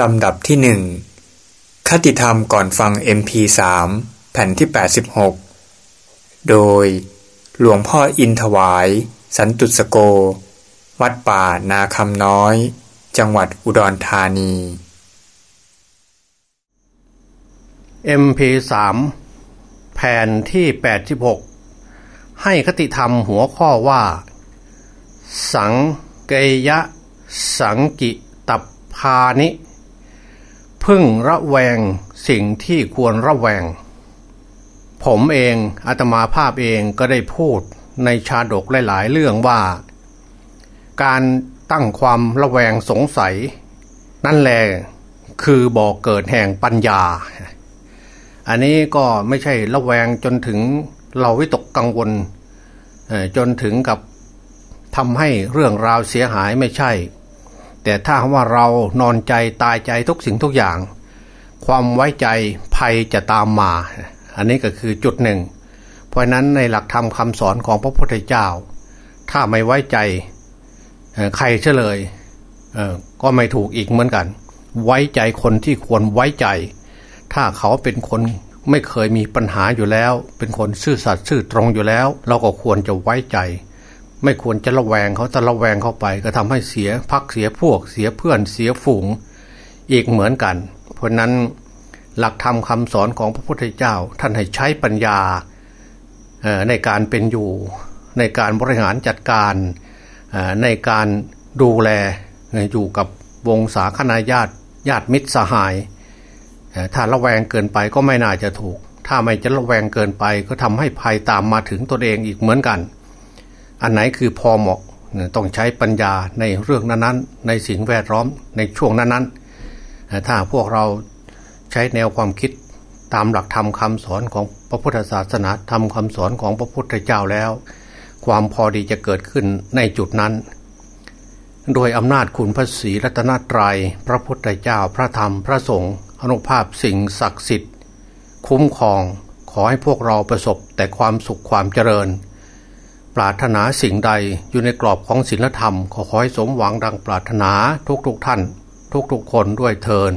ลำดับที่หนึ่งคติธรรมก่อนฟัง MP3 แผ่นที่ 86 โดยหลวงพ่ออินถวาย สันตุสโก วัดป่านาคำน้อย จังหวัดอุดรธานี MP3 แผ่นที่ 86 ให้คติธรรมหัวข้อว่า สังเกยะ สังกิตับพานิ พึ่งระแวงสิ่งที่ควรระแวง ผมเองอาตมาภาพเองก็ได้พูดในชาดกหลาย ๆ เรื่องว่า การตั้งความระแวงสงสัย นั่นแหละคือบ่อกเกิดแห่งปัญญา อันนี้ก็ไม่ใช่ระแวงจนถึงเราวิตกกังวลจนถึงกับทำให้เรื่องราวเสียหายไม่ใช่ แต่ถ้าว่าเรานอนใจตายใจทุกสิ่งทุกอย่าง ความไว้ใจภัยจะตามมา อันนี้ก็คือจุดหนึ่ง เพราะนั้นในหลักธรรมคำสอนของพระพุทธเจ้า ถ้าไม่ไว้ใจใครเฉลยก็ไม่ถูกอีกเหมือนกัน ไว้ใจคนที่ควรไว้ใจ ถ้าเขาเป็นคนไม่เคยมีปัญหาอยู่แล้ว เป็นคนซื่อสัตย์ซื่อตรงอยู่แล้ว เราก็ควรจะไว้ใจ ไม่ควรจะระแวงเขาแต่ระแวงเข้าไป ก็ทำให้เสียพักเสียพวกเสียเพื่อนเสียฝูงอีกเหมือนกัน เพราะนั้นหลักธรรมคาสอนของพระพุทธเจ้า ท่านให้ใช้ปัญญาในการเป็นอยู่ ในการบริหารจัดการในการดูแลอยู่กับวงศาคณาญาติญาติมิตรสหาย ถ้าระแวงเกินไปก็ไม่น่าจะถูก ถ้าไม่จะระแวงเกินไปก็ทำให้ภัยตามมาถึงตนเองอีกเหมือนกัน อันไหนคือพอเหมาะต้องใช้ปัญญาในเรื่องนั้นๆ ในสิ่งแวดล้อมในช่วงนั้นๆถ้าพวกเราใช้แนวความคิดตามหลักธรรมคาสอนของพระพุทธศาสนาธรรมคาสอนของพระพุทธเจ้าแล้ว ความพอดีจะเกิดขึ้นในจุดนั้น โดยอำนาจคุณพระศรีรัตนตรยัย พระพุทธเจ้าพระธรรมพระสงฆ์อนุภาพสิ่งศักดิ์สิทธิ์ คุ้มครองขอให้พวกเราประสบแต่ความสุขความเจริญ ปรารถนาสิ่งใดอยู่ในกรอบของศีลธรรม ขอขอให้สมหวังดังปรารถนาทุกๆทท่าน ทุกๆคนด้วยเทิน